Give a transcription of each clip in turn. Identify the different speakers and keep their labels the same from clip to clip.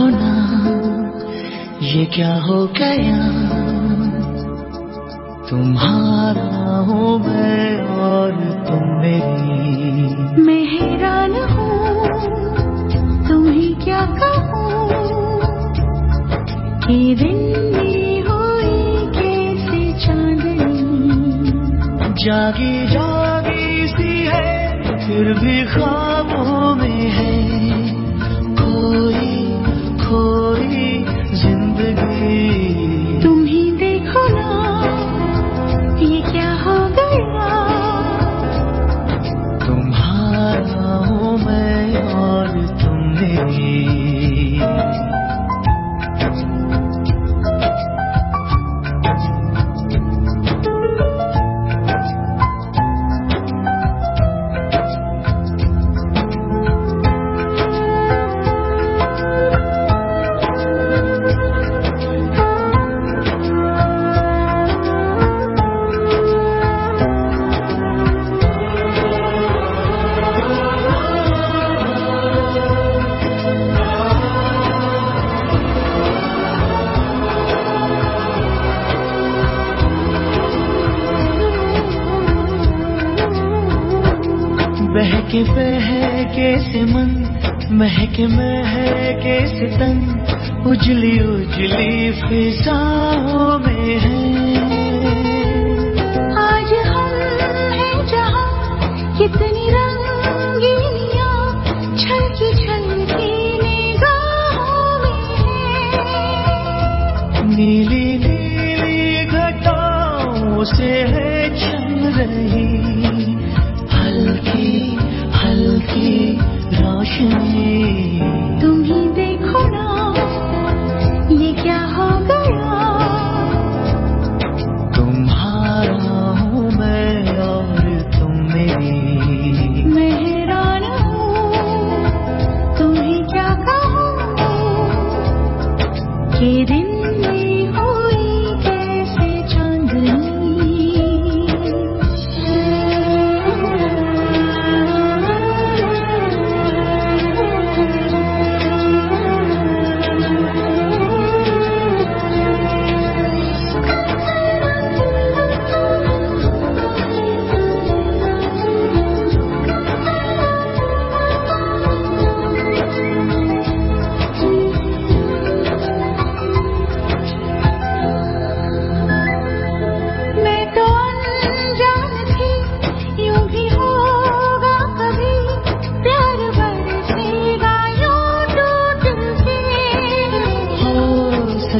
Speaker 1: देखो ना ये क्या हो गया? तुम्हारा हूँ मैं और तुम मेरी।
Speaker 2: मैं हैरान हूँ तुम्हें क्या कहूँ? कि दिन में हुई कैसे चांदनी?
Speaker 1: जागी जागी सी है फिर भी ख्वाबों में है। बहके बहके से मन? महके महके से तन? उजली उजली फिजाओं में है।
Speaker 2: आज हम हैं जहाँ कितनी रंगीनियाँ छलकी छलकी निगाहों में है।
Speaker 1: नीली नीली घटाओं से है चल रही। हल्की हल्की रोशनी।
Speaker 2: तुम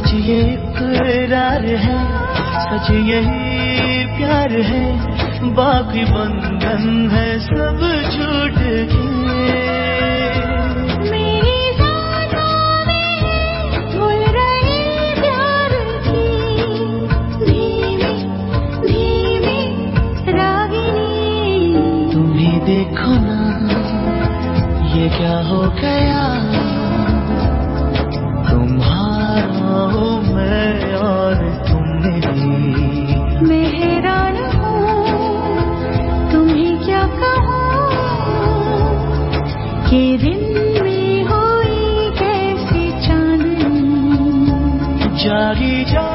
Speaker 1: सच ये इकरार है सच यही प्यार है। बाकी बंधन है सब झूठ के
Speaker 2: मेरी सांसों में घुल रही प्यार की धीमी धीमी रागिनी।
Speaker 1: तुम देखो ना ये क्या हो गया? जागी जा